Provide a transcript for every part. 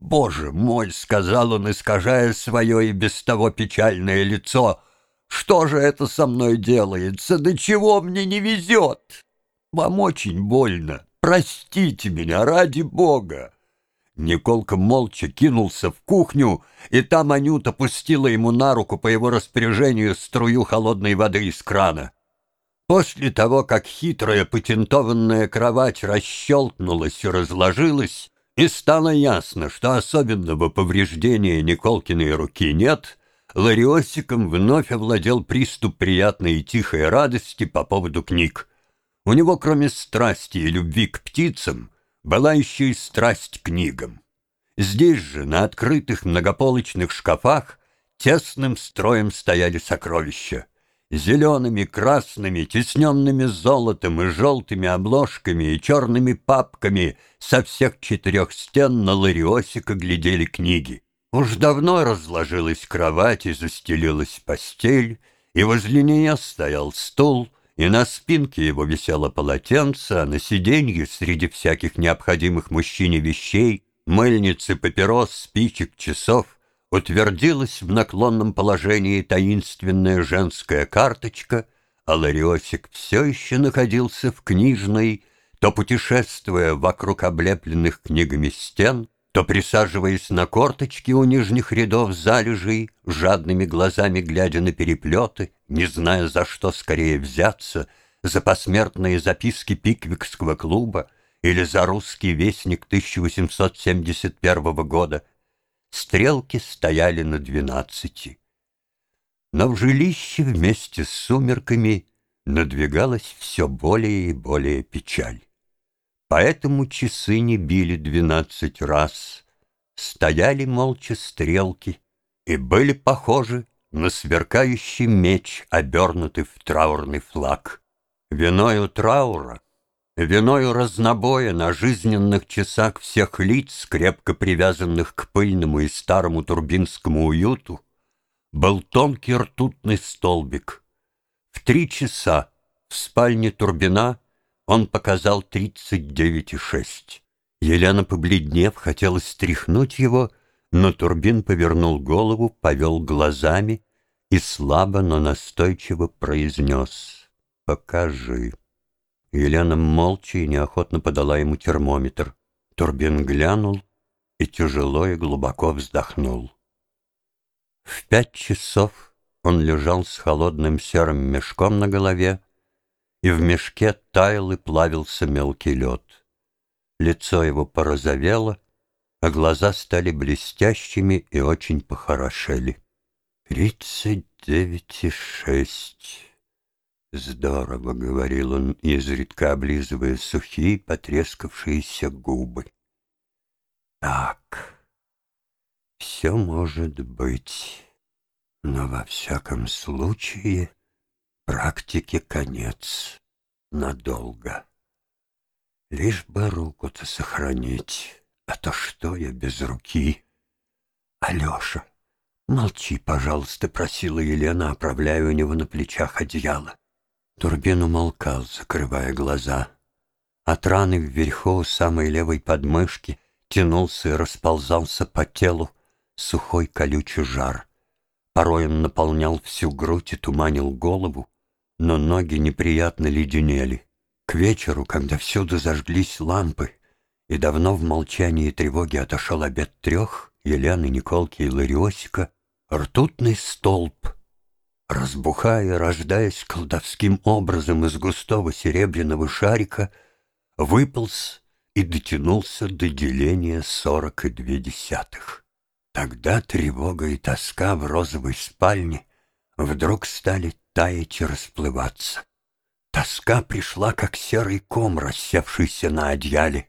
«Боже мой!» — сказал он, искажая свое и без того печальное лицо. «Что же это со мной делается? До чего мне не везет? Вам очень больно. Простите меня, ради Бога!» Николка молча кинулся в кухню, и там Анюта пустила ему на руку по его распоряжению струю холодной воды из крана. После того, как хитрая патентованная кровать расщелкнулась и разложилась, и стало ясно, что особенного повреждения Николкиной руки нет, Лариосиком вновь овладел приступ приятной и тихой радости по поводу книг. У него, кроме страсти и любви к птицам, была еще и страсть к книгам. Здесь же, на открытых многополочных шкафах, тесным строем стояли сокровища. Зелеными, красными, тесненными золотом и желтыми обложками и черными папками со всех четырех стен на лариосика глядели книги. Уж давно разложилась кровать и застелилась постель, и возле нее стоял стул — и на спинке его висело полотенце, а на сиденье среди всяких необходимых мужчине вещей, мыльницы, папирос, спичек, часов, утвердилась в наклонном положении таинственная женская карточка, а Лариосик все еще находился в книжной, то путешествуя вокруг облепленных книгами стен, то присаживаясь на корточки у нижних рядов залежей, жадными глазами глядя на переплеты, не зная, за что скорее взяться, за посмертные записки Пиквикского клуба или за русский вестник 1871 года, стрелки стояли на двенадцати. Но в жилище вместе с сумерками надвигалась все более и более печаль. Поэтому часы не били двенадцать раз, Стояли молча стрелки И были похожи на сверкающий меч, Обернутый в траурный флаг. Виною траура, виною разнобоя На жизненных часах всех лиц, Крепко привязанных к пыльному и старому Турбинскому уюту, Был тонкий ртутный столбик. В три часа в спальне Турбина — он показал тридцать девять и шесть. Елена, побледнев, хотела стряхнуть его, но Турбин повернул голову, повел глазами и слабо, но настойчиво произнес «Покажи». Елена молча и неохотно подала ему термометр. Турбин глянул и тяжело и глубоко вздохнул. В пять часов он лежал с холодным серым мешком на голове, и в мешке таял и плавился мелкий лед. Лицо его порозовело, а глаза стали блестящими и очень похорошели. «Тридцать девять и шесть». «Здорово», — говорил он, изредка облизывая сухие, потрескавшиеся губы. «Так, все может быть, но во всяком случае...» Практике конец. Надолго. Лишь бы руку-то сохранить, а то что я без руки? Алеша, молчи, пожалуйста, просила Елена, оправляя у него на плечах одеяло. Турбин умолкал, закрывая глаза. От раны вверху у самой левой подмышки тянулся и расползался по телу сухой колючий жар. Порой он наполнял всю грудь и туманил голову, но ноги неприятно леденели. К вечеру, когда всюду зажглись лампы, и давно в молчании и тревоге отошел обед трех, Елены, Николки и Лариосика, ртутный столб, разбухая, рождаясь колдовским образом из густого серебряного шарика, выполз и дотянулся до деления сорок и две десятых. Тогда тревога и тоска в розовой спальне вдруг стали таять и расплываться. Тоска пришла, как серый ком, рассевшийся на одеяле,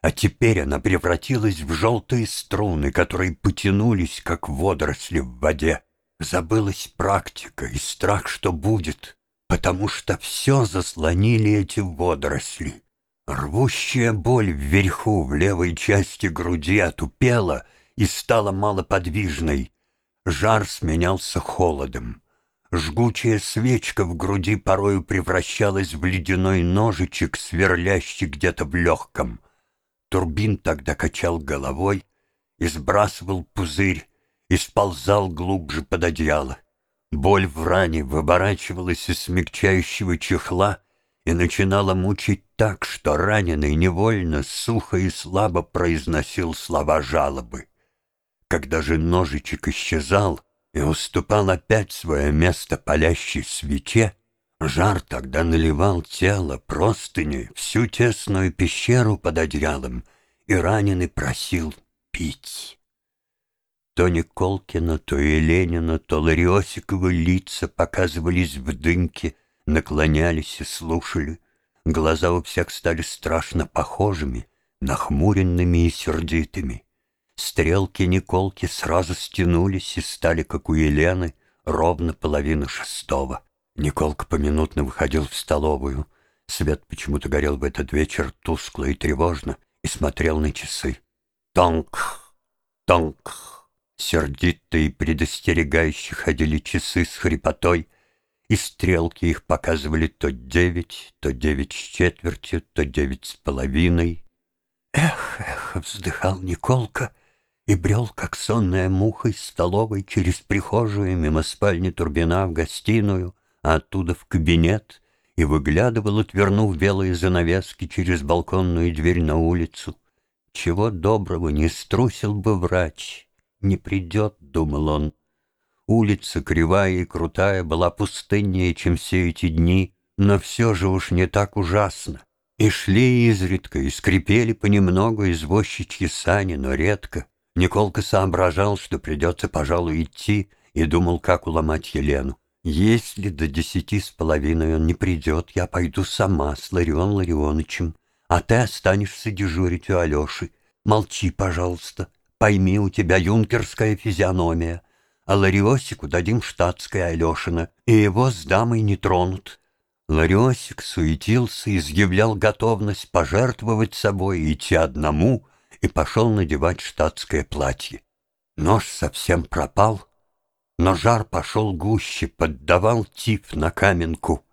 а теперь она превратилась в желтые струны, которые потянулись, как водоросли в воде. Забылась практика и страх, что будет, потому что все заслонили эти водоросли. Рвущая боль вверху, в левой части груди отупела и стала малоподвижной. Жар сменялся холодом. Жгучая свечка в груди порою превращалась в ледяной ножичек, сверлящий где-то в легком. Турбин тогда качал головой и сбрасывал пузырь, и сползал глубже под одеяло. Боль в ране выворачивалась из смягчающего чехла и начинала мучить так, что раненый невольно, сухо и слабо произносил слова жалобы. Когда же ножичек исчезал и уступал опять свое место палящей свече, жар тогда наливал тело, простыни, всю тесную пещеру под одеялом, и раненый просил пить. То Николкина, то Еленина, то Лариосиковы лица показывались в дымке, наклонялись и слушали. Глаза у всех стали страшно похожими, нахмуренными и сердитыми. Стрелки Николки сразу стянулись и стали, как у Елены, ровно половина шестого. Николка поминутно выходил в столовую. Свет почему-то горел в этот вечер тускло и тревожно и смотрел на часы. Тонк, тонк. Сердито и предостерегающе ходили часы с хрипотой, и стрелки их показывали то девять, то девять с четвертью, то девять с половиной. Эх, эх, вздыхал Николка и брел, как сонная муха из столовой через прихожую мимо спальни Турбина в гостиную, а оттуда в кабинет, и выглядывал, отвернув белые занавески через балконную дверь на улицу. Чего доброго не струсил бы врач, не придет, — думал он. Улица кривая и крутая была пустыннее, чем все эти дни, но все же уж не так ужасно. И шли изредка, и скрипели понемногу извозчичьи сани, но редко. Николка соображал, что придется, пожалуй, идти, и думал, как уломать Елену. Если до десяти с половиной он не придет, я пойду сама с Ларион Ларионычем, а ты останешься дежурить у Алеши. Молчи, пожалуйста. Пойми, у тебя юнкерская физиономия, а Лариосику дадим штатское Алешина, и его с дамой не тронут. Лариосик суетился, изъявлял готовность пожертвовать собой, идти одному, и пошел надевать штатское платье. Нож совсем пропал, но жар пошел гуще, поддавал тип на каменку.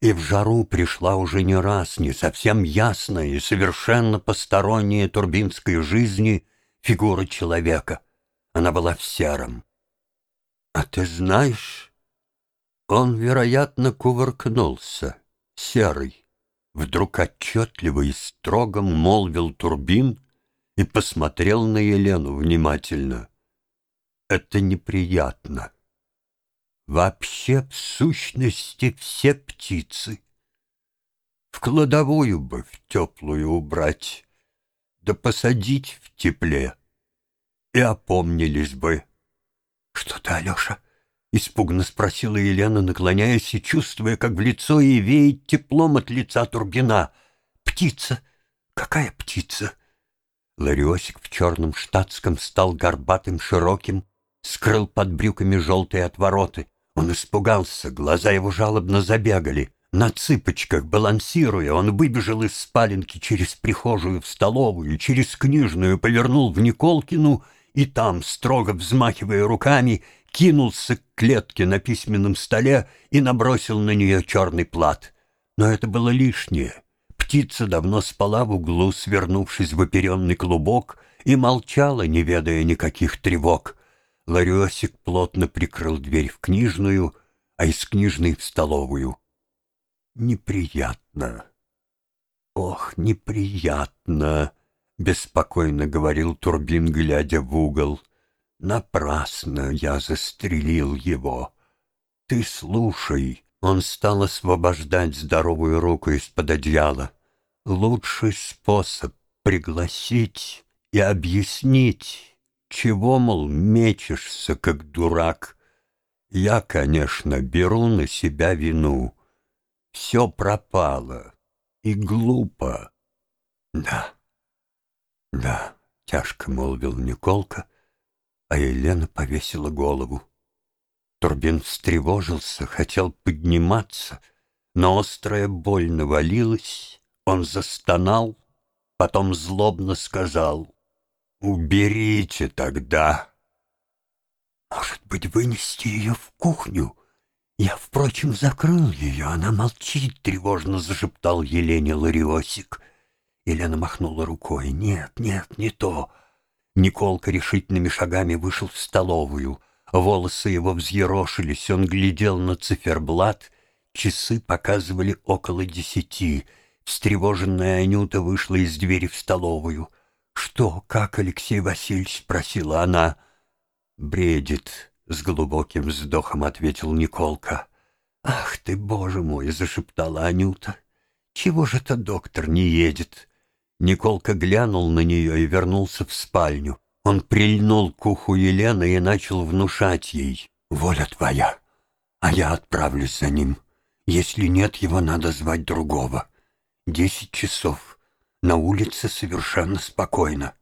И в жару пришла уже не раз, не совсем ясная и совершенно посторонняя турбинской жизни фигура человека. Она была в сером. А ты знаешь, он, вероятно, кувыркнулся, серый. Вдруг отчетливо и строго молвил Турбин и посмотрел на Елену внимательно. Это неприятно. Вообще, в сущности, все птицы. В кладовую бы в теплую убрать да посадить в тепле, и опомнились бы. — Что ты, Алеша? — испуганно спросила Елена, наклоняясь и чувствуя, как в лицо ей веет теплом от лица Турбина. — Птица! Какая птица? Лариосик в черном штатском стал горбатым, широким, скрыл под брюками желтые отвороты. Он испугался, глаза его жалобно забегали. На цыпочках, балансируя, он выбежал из спаленки через прихожую в столовую, через книжную, повернул в Николкину и там, строго взмахивая руками, кинулся к клетке на письменном столе и набросил на нее черный плат. Но это было лишнее. Птица давно спала в углу, свернувшись в оперенный клубок, и молчала, не ведая никаких тревог. Лариосик плотно прикрыл дверь в книжную, а из книжной в столовую — неприятно. Ох, неприятно, беспокойно говорил Турбин, глядя в угол. Напрасно я застрелил его. Ты слушай. Он стал освобождать здоровую руку из-под одеяла. Лучший способ пригласить и объяснить, чего, мол, мечешься, как дурак. Я, конечно, беру на себя вину все пропало. И глупо. Да, да, тяжко молвил Николка, а Елена повесила голову. Турбин встревожился, хотел подниматься, но острая боль навалилась, он застонал, потом злобно сказал «Уберите тогда». «Может быть, вынести ее в кухню?» Я, впрочем, закрыл ее, она молчит, тревожно зашептал Елене Лариосик. Елена махнула рукой. Нет, нет, не то. Николка решительными шагами вышел в столовую. Волосы его взъерошились, он глядел на циферблат. Часы показывали около десяти. Встревоженная Анюта вышла из двери в столовую. «Что, как, Алексей Васильевич?» — спросила она. «Бредит», — с глубоким вздохом ответил Николка. «Ах ты, боже мой!» — зашептала Анюта. «Чего же это доктор не едет?» Николка глянул на нее и вернулся в спальню. Он прильнул к уху Елены и начал внушать ей. «Воля твоя, а я отправлюсь за ним. Если нет, его надо звать другого. Десять часов. На улице совершенно спокойно.